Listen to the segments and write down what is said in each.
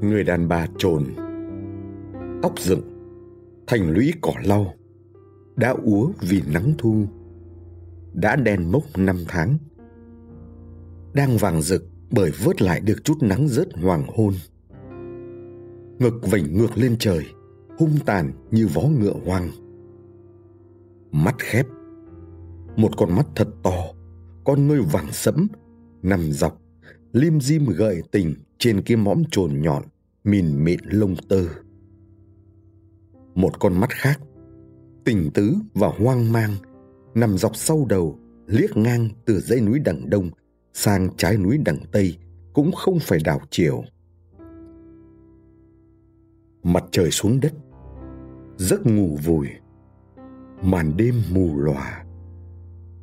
người đàn bà trồn, tóc dựng, thành lũy cỏ lau, đã úa vì nắng thu, đã đen mốc năm tháng, đang vàng rực bởi vớt lại được chút nắng rớt hoàng hôn. Ngực vảnh ngược lên trời, hung tàn như vó ngựa hoang. Mắt khép, một con mắt thật to, con ngươi vàng sẫm, nằm dọc, lim dim gợi tình trên cái mõm trồn nhọn, mìn mịn lông tơ. Một con mắt khác, tình tứ và hoang mang, nằm dọc sau đầu, liếc ngang từ dãy núi đằng đông sang trái núi đằng tây, cũng không phải đảo chiều. Mặt trời xuống đất, giấc ngủ vùi, màn đêm mù lòa.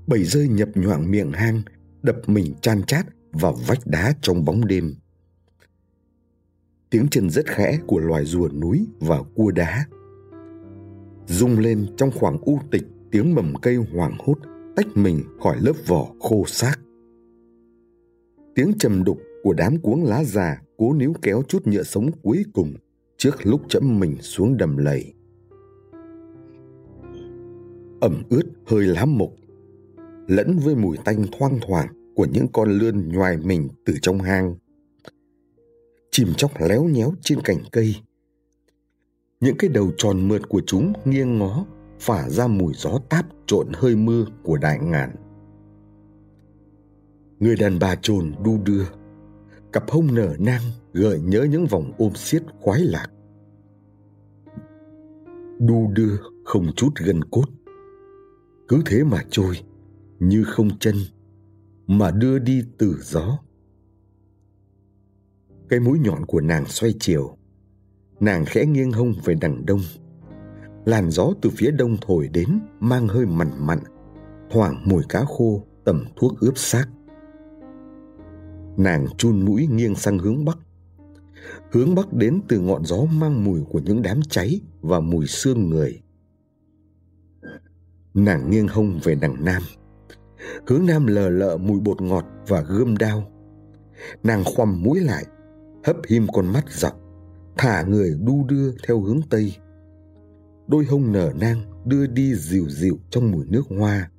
Bầy rơi nhập nhoạng miệng hang, đập mình chan chát vào vách đá trong bóng đêm tiếng chân rất khẽ của loài rùa núi và cua đá. Rung lên trong khoảng u tịch, tiếng mầm cây hoảng hốt tách mình khỏi lớp vỏ khô xác. Tiếng trầm đục của đám cuống lá già cố níu kéo chút nhựa sống cuối cùng trước lúc chẫm mình xuống đầm lầy. Ẩm ướt hơi lá mục, lẫn với mùi tanh thoang thoảng của những con lươn nhoài mình từ trong hang chìm chóc léo nhéo trên cành cây. Những cái đầu tròn mượt của chúng nghiêng ngó, phả ra mùi gió táp trộn hơi mưa của đại ngàn. Người đàn bà trồn đu đưa, cặp hông nở nang gợi nhớ những vòng ôm xiết khoái lạc. Đu đưa không chút gân cốt, cứ thế mà trôi, như không chân, mà đưa đi từ gió cái mũi nhọn của nàng xoay chiều. Nàng khẽ nghiêng hông về đằng đông. Làn gió từ phía đông thổi đến, mang hơi mặn mặn, thoảng mùi cá khô, tẩm thuốc ướp xác. Nàng chun mũi nghiêng sang hướng bắc. Hướng bắc đến từ ngọn gió mang mùi của những đám cháy và mùi xương người. Nàng nghiêng hông về đằng nam. Hướng nam lờ lợ mùi bột ngọt và gươm đao. Nàng khoằm mũi lại hấp him con mắt dọc thả người đu đưa theo hướng tây. Đôi hông nở nang đưa đi dịu dịu trong mùi nước hoa,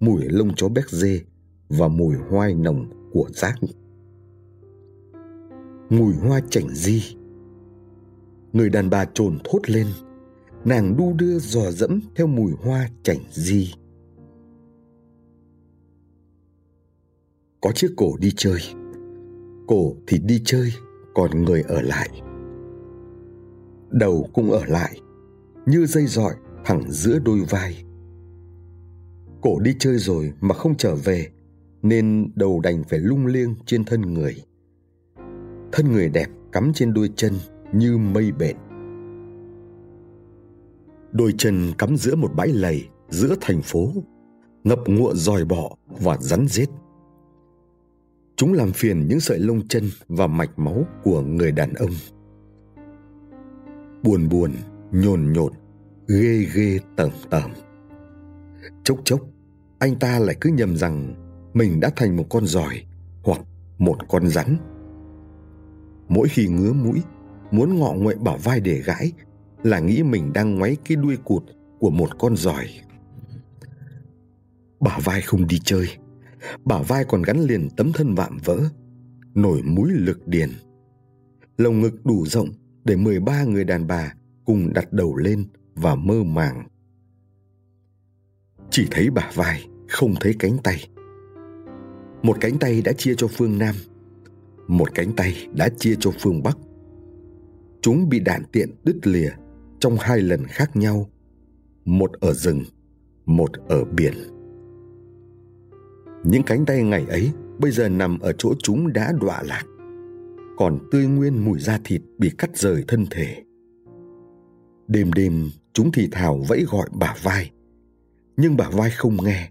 mùi lông chó béc dê và mùi hoai nồng của rác. Mùi hoa chảnh di. Người đàn bà trồn thốt lên, nàng đu đưa dò dẫm theo mùi hoa chảnh di. Có chiếc cổ đi chơi. Cổ thì đi chơi còn người ở lại. Đầu cũng ở lại, như dây dọi thẳng giữa đôi vai. Cổ đi chơi rồi mà không trở về, nên đầu đành phải lung liêng trên thân người. Thân người đẹp cắm trên đôi chân như mây bện. Đôi chân cắm giữa một bãi lầy giữa thành phố, ngập ngụa dòi bọ và rắn rết chúng làm phiền những sợi lông chân và mạch máu của người đàn ông. Buồn buồn, nhồn nhột, ghê ghê tởm tởm. Chốc chốc, anh ta lại cứ nhầm rằng mình đã thành một con giỏi hoặc một con rắn. Mỗi khi ngứa mũi, muốn ngọ nguậy bảo vai để gãi là nghĩ mình đang ngoáy cái đuôi cụt của một con giỏi. Bả vai không đi chơi bả vai còn gắn liền tấm thân vạm vỡ, nổi mũi lực điền. Lồng ngực đủ rộng để 13 người đàn bà cùng đặt đầu lên và mơ màng. Chỉ thấy bả vai, không thấy cánh tay. Một cánh tay đã chia cho phương nam, một cánh tay đã chia cho phương bắc. Chúng bị đạn tiện đứt lìa trong hai lần khác nhau, một ở rừng, một ở biển những cánh tay ngày ấy bây giờ nằm ở chỗ chúng đã đọa lạc. Còn tươi nguyên mùi da thịt bị cắt rời thân thể. Đêm đêm, chúng thì thào vẫy gọi bà vai. Nhưng bà vai không nghe.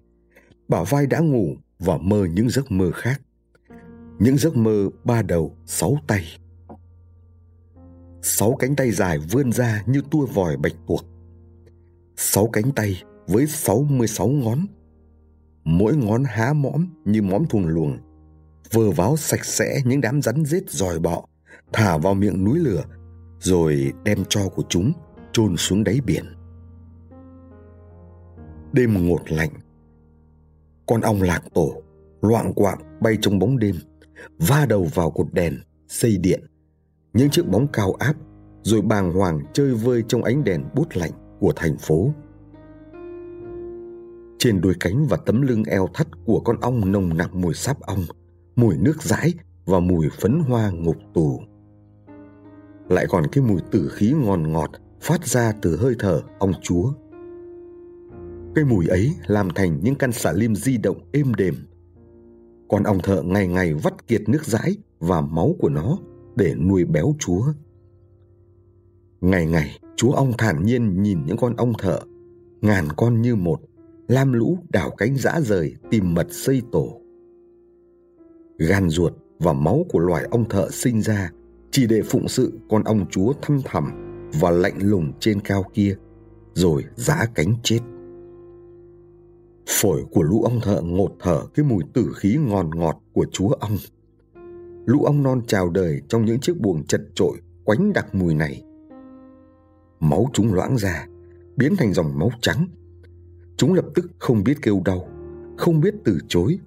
Bà vai đã ngủ và mơ những giấc mơ khác. Những giấc mơ ba đầu, sáu tay. Sáu cánh tay dài vươn ra như tua vòi bạch tuộc. Sáu cánh tay với sáu mươi sáu ngón mỗi ngón há mõm như mõm thùng luồng, vờ váo sạch sẽ những đám rắn rết dòi bọ, thả vào miệng núi lửa, rồi đem cho của chúng chôn xuống đáy biển. Đêm ngột lạnh, con ong lạc tổ, loạng quạng bay trong bóng đêm, va đầu vào cột đèn, xây điện, những chiếc bóng cao áp, rồi bàng hoàng chơi vơi trong ánh đèn bút lạnh của thành phố trên đôi cánh và tấm lưng eo thắt của con ong nồng nặc mùi sáp ong, mùi nước dãi và mùi phấn hoa ngục tù. Lại còn cái mùi tử khí ngon ngọt phát ra từ hơi thở ong chúa. Cái mùi ấy làm thành những căn xà lim di động êm đềm. Con ong thợ ngày ngày vắt kiệt nước dãi và máu của nó để nuôi béo chúa. Ngày ngày, chúa ong thản nhiên nhìn những con ong thợ, ngàn con như một lam lũ đảo cánh dã rời tìm mật xây tổ. Gan ruột và máu của loài ong thợ sinh ra chỉ để phụng sự con ong chúa thăm thẳm và lạnh lùng trên cao kia, rồi giã cánh chết. Phổi của lũ ong thợ ngột thở cái mùi tử khí ngon ngọt của chúa ong. Lũ ong non chào đời trong những chiếc buồng chật trội quánh đặc mùi này. Máu chúng loãng ra, biến thành dòng máu trắng chúng lập tức không biết kêu đau, không biết từ chối.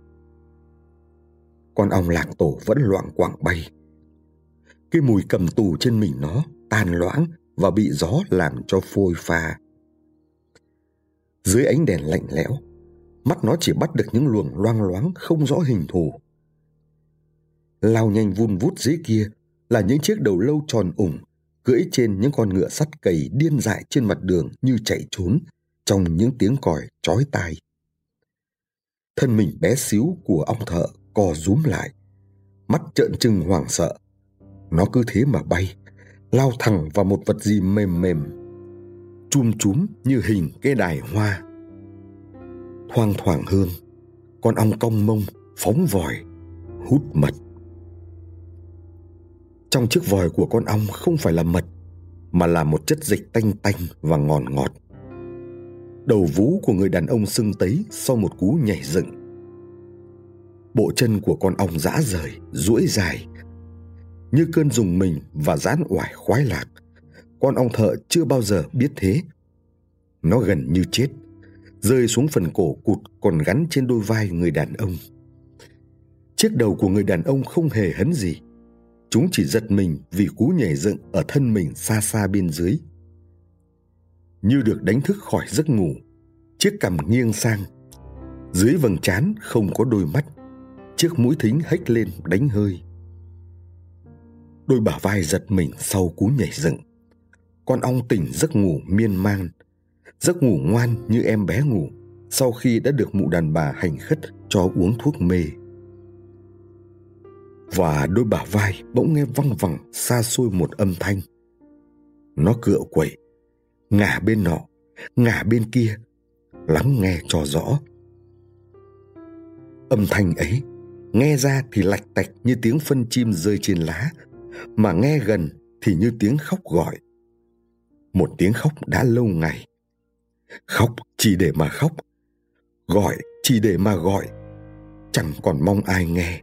Con ong lạc tổ vẫn loạng quạng bay. Cái mùi cầm tù trên mình nó tan loãng và bị gió làm cho phôi pha. Dưới ánh đèn lạnh lẽo, mắt nó chỉ bắt được những luồng loang loáng không rõ hình thù. Lao nhanh vun vút dưới kia là những chiếc đầu lâu tròn ủng, cưỡi trên những con ngựa sắt cầy điên dại trên mặt đường như chạy trốn trong những tiếng còi chói tai. Thân mình bé xíu của ông thợ co rúm lại, mắt trợn trừng hoảng sợ. Nó cứ thế mà bay, lao thẳng vào một vật gì mềm mềm, chum chúm như hình cái đài hoa. Thoang thoảng hương con ong cong mông phóng vòi, hút mật. Trong chiếc vòi của con ong không phải là mật, mà là một chất dịch tanh tanh và ngọt ngọt đầu vú của người đàn ông sưng tấy sau một cú nhảy dựng. Bộ chân của con ong dã rời, duỗi dài, như cơn dùng mình và giãn oải khoái lạc. Con ong thợ chưa bao giờ biết thế. Nó gần như chết, rơi xuống phần cổ cụt còn gắn trên đôi vai người đàn ông. Chiếc đầu của người đàn ông không hề hấn gì. Chúng chỉ giật mình vì cú nhảy dựng ở thân mình xa xa bên dưới như được đánh thức khỏi giấc ngủ. Chiếc cằm nghiêng sang. Dưới vầng trán không có đôi mắt. Chiếc mũi thính hếch lên đánh hơi. Đôi bả vai giật mình sau cú nhảy dựng. Con ong tỉnh giấc ngủ miên man. Giấc ngủ ngoan như em bé ngủ sau khi đã được mụ đàn bà hành khất cho uống thuốc mê. Và đôi bả vai bỗng nghe văng vẳng xa xôi một âm thanh. Nó cựa quậy ngả bên nọ, ngả bên kia, lắng nghe cho rõ. Âm thanh ấy nghe ra thì lạch tạch như tiếng phân chim rơi trên lá, mà nghe gần thì như tiếng khóc gọi. Một tiếng khóc đã lâu ngày. Khóc chỉ để mà khóc, gọi chỉ để mà gọi, chẳng còn mong ai nghe.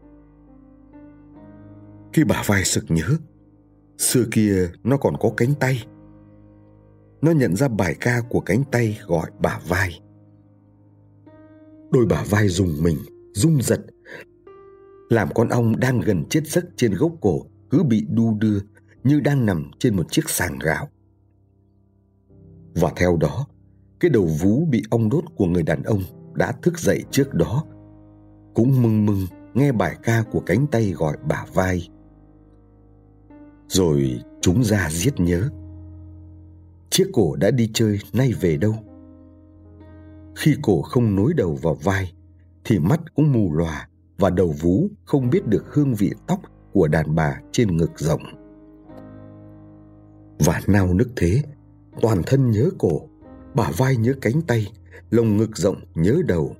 Khi bà vai sực nhớ, xưa kia nó còn có cánh tay nó nhận ra bài ca của cánh tay gọi bà vai. Đôi bà vai dùng mình, rung giật. Làm con ong đang gần chết giấc trên gốc cổ cứ bị đu đưa như đang nằm trên một chiếc sàng gạo. Và theo đó, cái đầu vú bị ong đốt của người đàn ông đã thức dậy trước đó, cũng mưng mưng nghe bài ca của cánh tay gọi bà vai. Rồi chúng ra giết nhớ chiếc cổ đã đi chơi nay về đâu? Khi cổ không nối đầu vào vai, thì mắt cũng mù lòa và đầu vú không biết được hương vị tóc của đàn bà trên ngực rộng. Và nao nức thế, toàn thân nhớ cổ, bả vai nhớ cánh tay, lồng ngực rộng nhớ đầu.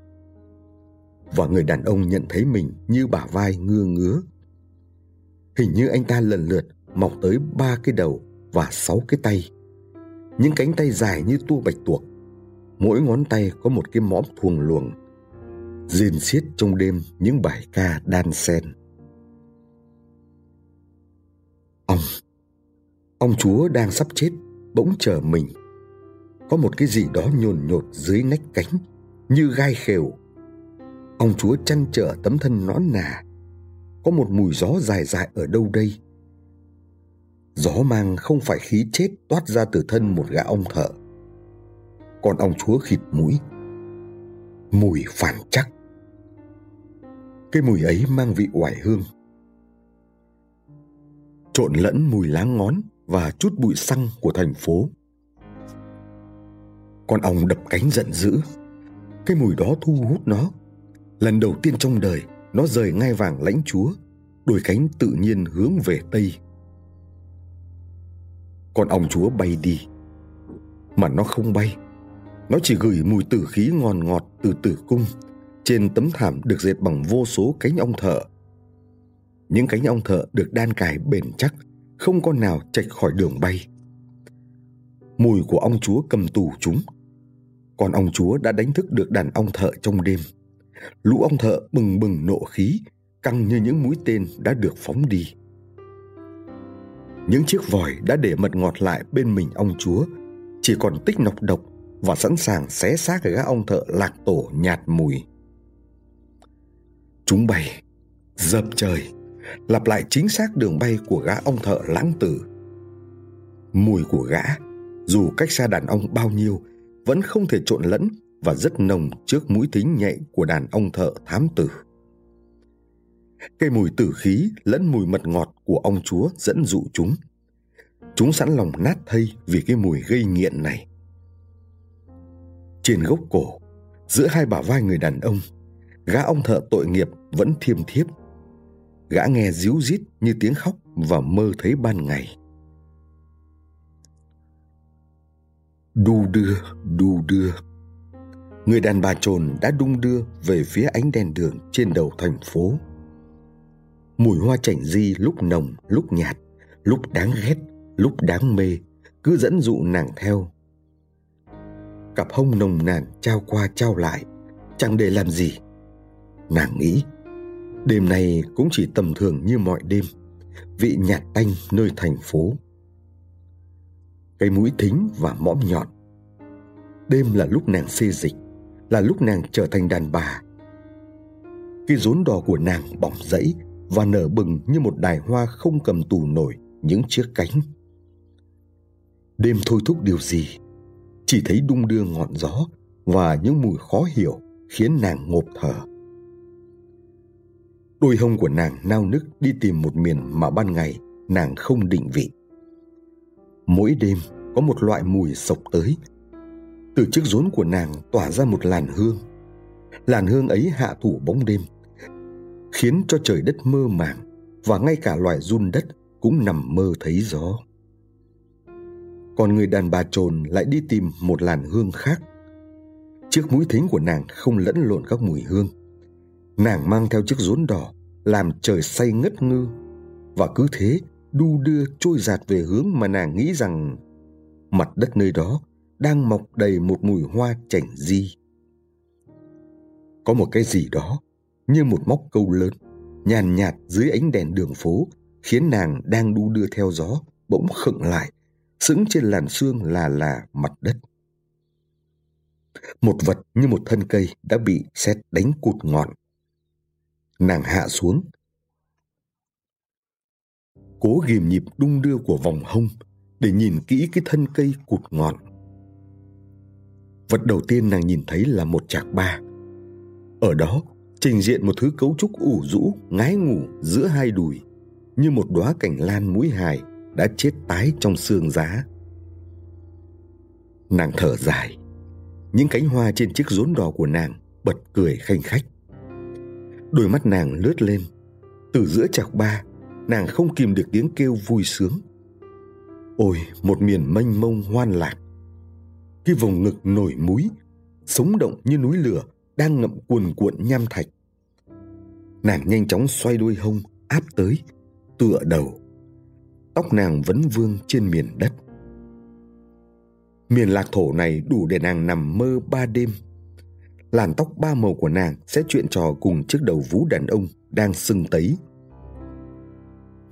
Và người đàn ông nhận thấy mình như bả vai ngưa ngứa. Hình như anh ta lần lượt mọc tới ba cái đầu và sáu cái tay những cánh tay dài như tua bạch tuộc mỗi ngón tay có một cái mõm thuồng luồng rên xiết trong đêm những bài ca đan sen Ông, ông chúa đang sắp chết, bỗng chờ mình. Có một cái gì đó nhồn nhột dưới nách cánh, như gai khều. Ông chúa chăn trở tấm thân nõn nà. Có một mùi gió dài dài ở đâu đây? Gió mang không phải khí chết toát ra từ thân một gã ông thợ. Còn ông chúa khịt mũi. Mùi phản chắc. Cái mùi ấy mang vị oải hương. Trộn lẫn mùi lá ngón và chút bụi xăng của thành phố. Con ong đập cánh giận dữ. Cái mùi đó thu hút nó. Lần đầu tiên trong đời, nó rời ngai vàng lãnh chúa, đôi cánh tự nhiên hướng về Tây. Con ong chúa bay đi. Mà nó không bay. Nó chỉ gửi mùi tử khí ngon ngọt từ tử cung trên tấm thảm được dệt bằng vô số cánh ong thợ. Những cánh ong thợ được đan cài bền chắc, không con nào chạch khỏi đường bay. Mùi của ong chúa cầm tù chúng. Còn ong chúa đã đánh thức được đàn ong thợ trong đêm. Lũ ong thợ bừng bừng nộ khí, căng như những mũi tên đã được phóng đi. Những chiếc vòi đã để mật ngọt lại bên mình ông chúa, chỉ còn tích nọc độc và sẵn sàng xé xác gã ông thợ lạc tổ nhạt mùi. Chúng bay, dập trời, lặp lại chính xác đường bay của gã ông thợ lãng tử. Mùi của gã, dù cách xa đàn ông bao nhiêu, vẫn không thể trộn lẫn và rất nồng trước mũi thính nhạy của đàn ông thợ thám tử. Cây mùi tử khí lẫn mùi mật ngọt của ong chúa dẫn dụ chúng. Chúng sẵn lòng nát thây vì cái mùi gây nghiện này. Trên gốc cổ, giữa hai bả vai người đàn ông, gã ông thợ tội nghiệp vẫn thiêm thiếp. Gã nghe díu rít như tiếng khóc và mơ thấy ban ngày. Đu đưa, đu đưa. Người đàn bà trồn đã đung đưa về phía ánh đèn đường trên đầu thành phố. Mùi hoa chảnh di lúc nồng, lúc nhạt, lúc đáng ghét, lúc đáng mê, cứ dẫn dụ nàng theo. Cặp hông nồng nàn trao qua trao lại, chẳng để làm gì. Nàng nghĩ, đêm này cũng chỉ tầm thường như mọi đêm, vị nhạt tanh nơi thành phố. Cái mũi thính và mõm nhọn. Đêm là lúc nàng xê dịch, là lúc nàng trở thành đàn bà. Cái rốn đỏ của nàng bỏng rẫy và nở bừng như một đài hoa không cầm tù nổi những chiếc cánh. Đêm thôi thúc điều gì? Chỉ thấy đung đưa ngọn gió và những mùi khó hiểu khiến nàng ngộp thở. Đôi hông của nàng nao nức đi tìm một miền mà ban ngày nàng không định vị. Mỗi đêm có một loại mùi sộc tới. Từ chiếc rốn của nàng tỏa ra một làn hương. Làn hương ấy hạ thủ bóng đêm, khiến cho trời đất mơ màng và ngay cả loài run đất cũng nằm mơ thấy gió. Còn người đàn bà trồn lại đi tìm một làn hương khác. Chiếc mũi thính của nàng không lẫn lộn các mùi hương. Nàng mang theo chiếc rốn đỏ làm trời say ngất ngư và cứ thế đu đưa trôi giạt về hướng mà nàng nghĩ rằng mặt đất nơi đó đang mọc đầy một mùi hoa chảnh di. Có một cái gì đó như một móc câu lớn, nhàn nhạt dưới ánh đèn đường phố, khiến nàng đang đu đưa theo gió, bỗng khựng lại, sững trên làn xương là là mặt đất. Một vật như một thân cây đã bị sét đánh cụt ngọn. Nàng hạ xuống, cố ghìm nhịp đung đưa của vòng hông để nhìn kỹ cái thân cây cụt ngọn. Vật đầu tiên nàng nhìn thấy là một chạc ba. Ở đó trình diện một thứ cấu trúc ủ rũ, ngái ngủ giữa hai đùi, như một đóa cảnh lan mũi hài đã chết tái trong xương giá. Nàng thở dài, những cánh hoa trên chiếc rốn đỏ của nàng bật cười khanh khách. Đôi mắt nàng lướt lên, từ giữa chạc ba, nàng không kìm được tiếng kêu vui sướng. Ôi, một miền mênh mông hoan lạc. Cái vùng ngực nổi múi, sống động như núi lửa đang ngậm cuồn cuộn nham thạch. Nàng nhanh chóng xoay đuôi hông, áp tới, tựa đầu. Tóc nàng vẫn vương trên miền đất. Miền lạc thổ này đủ để nàng nằm mơ ba đêm. Làn tóc ba màu của nàng sẽ chuyện trò cùng chiếc đầu vú đàn ông đang sưng tấy.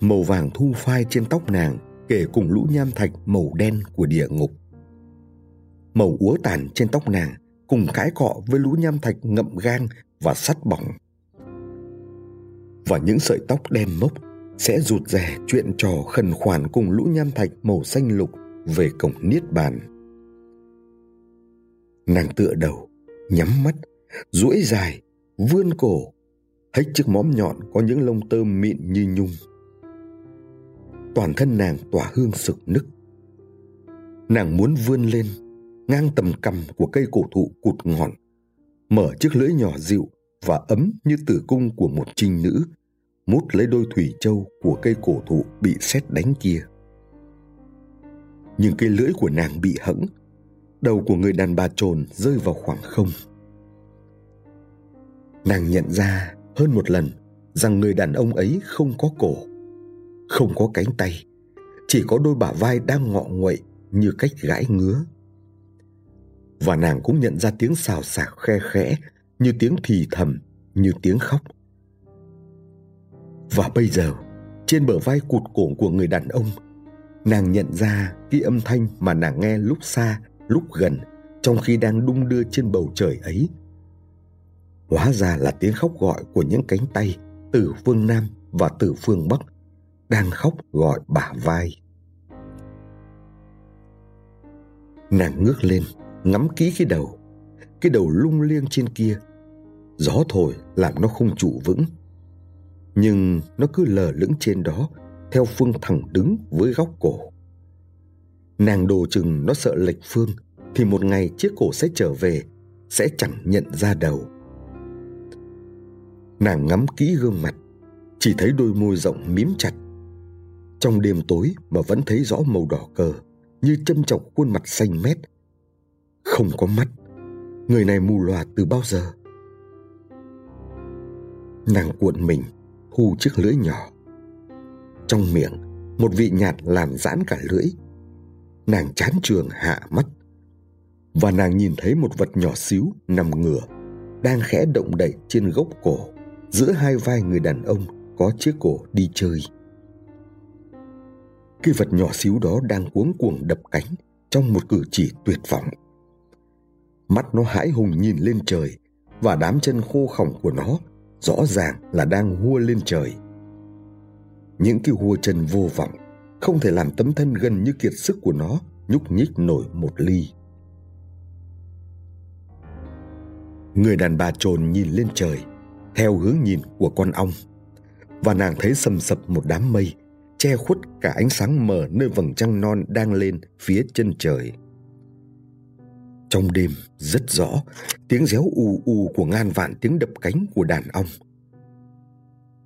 Màu vàng thu phai trên tóc nàng kể cùng lũ nham thạch màu đen của địa ngục. Màu úa tàn trên tóc nàng cùng cãi cọ với lũ nham thạch ngậm gang và sắt bỏng. Và những sợi tóc đen mốc sẽ rụt rè chuyện trò khẩn khoản cùng lũ nham thạch màu xanh lục về cổng niết bàn. Nàng tựa đầu, nhắm mắt, duỗi dài, vươn cổ, hếch chiếc móm nhọn có những lông tơ mịn như nhung. Toàn thân nàng tỏa hương sực nức. Nàng muốn vươn lên, ngang tầm cằm của cây cổ thụ cụt ngọn, mở chiếc lưỡi nhỏ dịu và ấm như tử cung của một trinh nữ, mút lấy đôi thủy châu của cây cổ thụ bị sét đánh kia. Nhưng cây lưỡi của nàng bị hẫng, đầu của người đàn bà trồn rơi vào khoảng không. Nàng nhận ra hơn một lần rằng người đàn ông ấy không có cổ, không có cánh tay, chỉ có đôi bả vai đang ngọ nguậy như cách gãi ngứa. Và nàng cũng nhận ra tiếng xào xạc khe khẽ như tiếng thì thầm, như tiếng khóc. Và bây giờ, trên bờ vai cụt cổ của người đàn ông, nàng nhận ra cái âm thanh mà nàng nghe lúc xa, lúc gần trong khi đang đung đưa trên bầu trời ấy. Hóa ra là tiếng khóc gọi của những cánh tay từ phương Nam và từ phương Bắc đang khóc gọi bả vai. Nàng ngước lên, ngắm kỹ cái đầu. Cái đầu lung liêng trên kia. Gió thổi làm nó không trụ vững. Nhưng nó cứ lờ lững trên đó, theo phương thẳng đứng với góc cổ. Nàng đồ chừng nó sợ lệch phương, thì một ngày chiếc cổ sẽ trở về, sẽ chẳng nhận ra đầu. Nàng ngắm kỹ gương mặt, chỉ thấy đôi môi rộng mím chặt. Trong đêm tối mà vẫn thấy rõ màu đỏ cờ, như châm chọc khuôn mặt xanh mét. Không có mắt, người này mù lòa từ bao giờ? Nàng cuộn mình, thu chiếc lưỡi nhỏ. Trong miệng, một vị nhạt làm giãn cả lưỡi. Nàng chán trường hạ mắt. Và nàng nhìn thấy một vật nhỏ xíu nằm ngửa, đang khẽ động đậy trên gốc cổ, giữa hai vai người đàn ông có chiếc cổ đi chơi. Cái vật nhỏ xíu đó đang cuống cuồng đập cánh trong một cử chỉ tuyệt vọng. Mắt nó hãi hùng nhìn lên trời, và đám chân khô khổng của nó rõ ràng là đang hua lên trời. Những cái hua chân vô vọng, không thể làm tấm thân gần như kiệt sức của nó, nhúc nhích nổi một ly. Người đàn bà trồn nhìn lên trời, theo hướng nhìn của con ong, và nàng thấy sầm sập một đám mây, che khuất cả ánh sáng mờ nơi vầng trăng non đang lên phía chân trời. Trong đêm rất rõ tiếng réo ù ù của ngàn vạn tiếng đập cánh của đàn ong.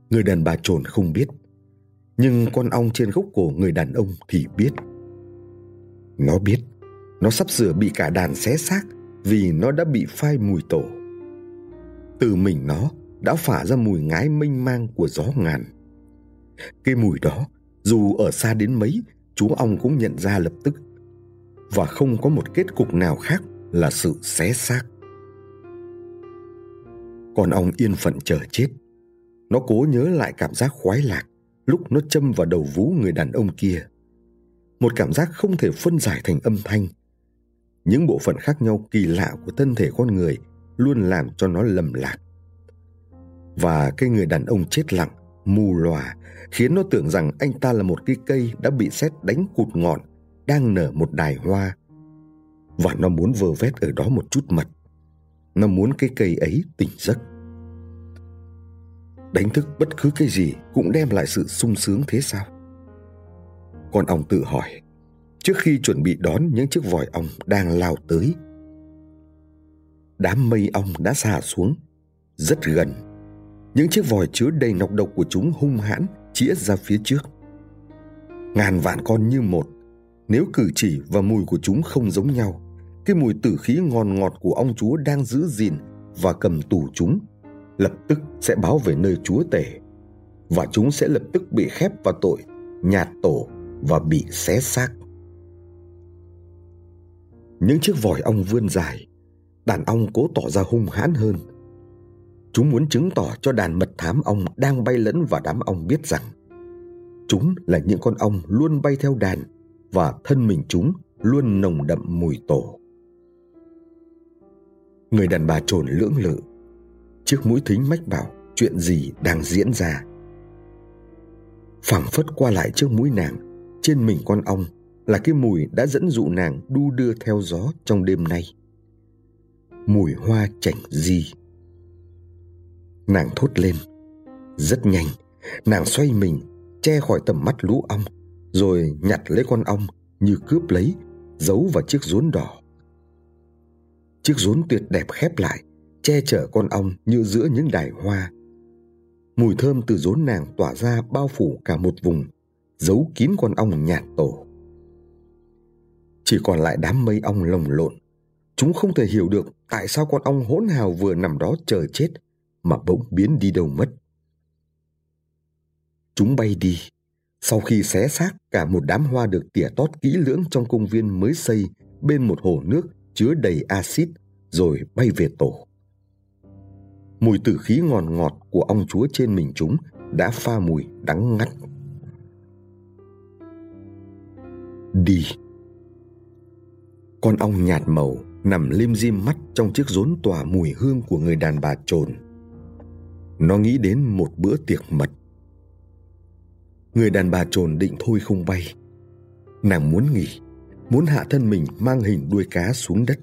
Người đàn bà trồn không biết, nhưng con ong trên gốc cổ người đàn ông thì biết. Nó biết, nó sắp sửa bị cả đàn xé xác vì nó đã bị phai mùi tổ. Từ mình nó đã phả ra mùi ngái mênh mang của gió ngàn. Cái mùi đó, dù ở xa đến mấy, chú ong cũng nhận ra lập tức. Và không có một kết cục nào khác là sự xé xác. Con ong yên phận chờ chết. Nó cố nhớ lại cảm giác khoái lạc lúc nó châm vào đầu vú người đàn ông kia. Một cảm giác không thể phân giải thành âm thanh. Những bộ phận khác nhau kỳ lạ của thân thể con người luôn làm cho nó lầm lạc. Và cái người đàn ông chết lặng, mù lòa, khiến nó tưởng rằng anh ta là một cái cây đã bị sét đánh cụt ngọn, đang nở một đài hoa và nó muốn vơ vét ở đó một chút mật. Nó muốn cái cây ấy tỉnh giấc. Đánh thức bất cứ cái gì cũng đem lại sự sung sướng thế sao? Con ong tự hỏi, trước khi chuẩn bị đón những chiếc vòi ong đang lao tới. Đám mây ong đã xả xuống, rất gần. Những chiếc vòi chứa đầy nọc độc của chúng hung hãn chĩa ra phía trước. Ngàn vạn con như một, nếu cử chỉ và mùi của chúng không giống nhau, cái mùi tử khí ngon ngọt của ông chúa đang giữ gìn và cầm tù chúng lập tức sẽ báo về nơi chúa tể và chúng sẽ lập tức bị khép vào tội nhạt tổ và bị xé xác. Những chiếc vòi ong vươn dài đàn ong cố tỏ ra hung hãn hơn. Chúng muốn chứng tỏ cho đàn mật thám ong đang bay lẫn và đám ong biết rằng Chúng là những con ong luôn bay theo đàn và thân mình chúng luôn nồng đậm mùi tổ. Người đàn bà trồn lưỡng lự, chiếc mũi thính mách bảo chuyện gì đang diễn ra. phảng phất qua lại trước mũi nàng, trên mình con ong là cái mùi đã dẫn dụ nàng đu đưa theo gió trong đêm nay. Mùi hoa chảnh di. Nàng thốt lên. Rất nhanh, nàng xoay mình, che khỏi tầm mắt lũ ong, rồi nhặt lấy con ong như cướp lấy, giấu vào chiếc rốn đỏ. Chiếc rốn tuyệt đẹp khép lại, che chở con ong như giữa những đài hoa. Mùi thơm từ rốn nàng tỏa ra bao phủ cả một vùng, giấu kín con ong nhạt tổ. Chỉ còn lại đám mây ong lồng lộn. Chúng không thể hiểu được tại sao con ong hỗn hào vừa nằm đó chờ chết mà bỗng biến đi đâu mất. Chúng bay đi, sau khi xé xác, cả một đám hoa được tỉa tót kỹ lưỡng trong công viên mới xây bên một hồ nước chứa đầy axit, rồi bay về tổ. Mùi tử khí ngọt ngọt của ong chúa trên mình chúng đã pha mùi đắng ngắt. Đi. Con ong nhạt màu nằm lim dim mắt trong chiếc rốn tỏa mùi hương của người đàn bà trồn. Nó nghĩ đến một bữa tiệc mật. Người đàn bà trồn định thôi không bay. Nàng muốn nghỉ, muốn hạ thân mình mang hình đuôi cá xuống đất.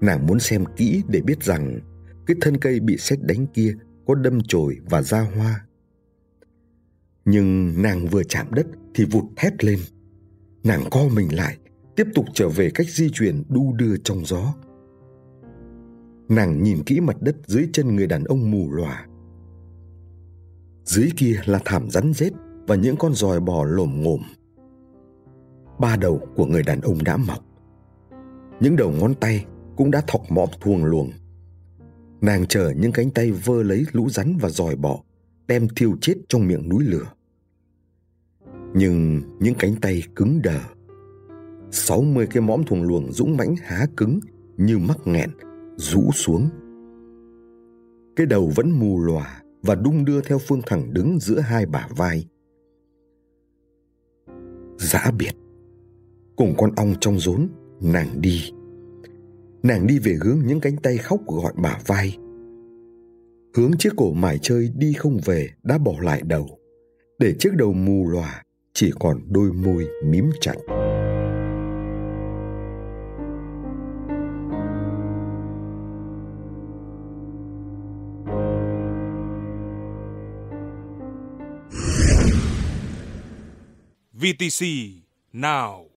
Nàng muốn xem kỹ để biết rằng cái thân cây bị xét đánh kia có đâm chồi và ra hoa. Nhưng nàng vừa chạm đất thì vụt thét lên. Nàng co mình lại, tiếp tục trở về cách di chuyển đu đưa trong gió. Nàng nhìn kỹ mặt đất dưới chân người đàn ông mù lòa. Dưới kia là thảm rắn rết và những con giòi bò lồm ngồm. Ba đầu của người đàn ông đã mọc. Những đầu ngón tay cũng đã thọc mõm thuồng luồng. Nàng chờ những cánh tay vơ lấy lũ rắn và giòi bò, đem thiêu chết trong miệng núi lửa. Nhưng những cánh tay cứng đờ. sáu mươi cái mõm thuồng luồng dũng mãnh há cứng như mắc nghẹn, rũ xuống. Cái đầu vẫn mù lòa và đung đưa theo phương thẳng đứng giữa hai bả vai. Giã biệt, cùng con ong trong rốn, nàng đi. Nàng đi về hướng những cánh tay khóc gọi bả vai. Hướng chiếc cổ mải chơi đi không về đã bỏ lại đầu, để chiếc đầu mù lòa chỉ còn đôi môi mím chặt. VTC now.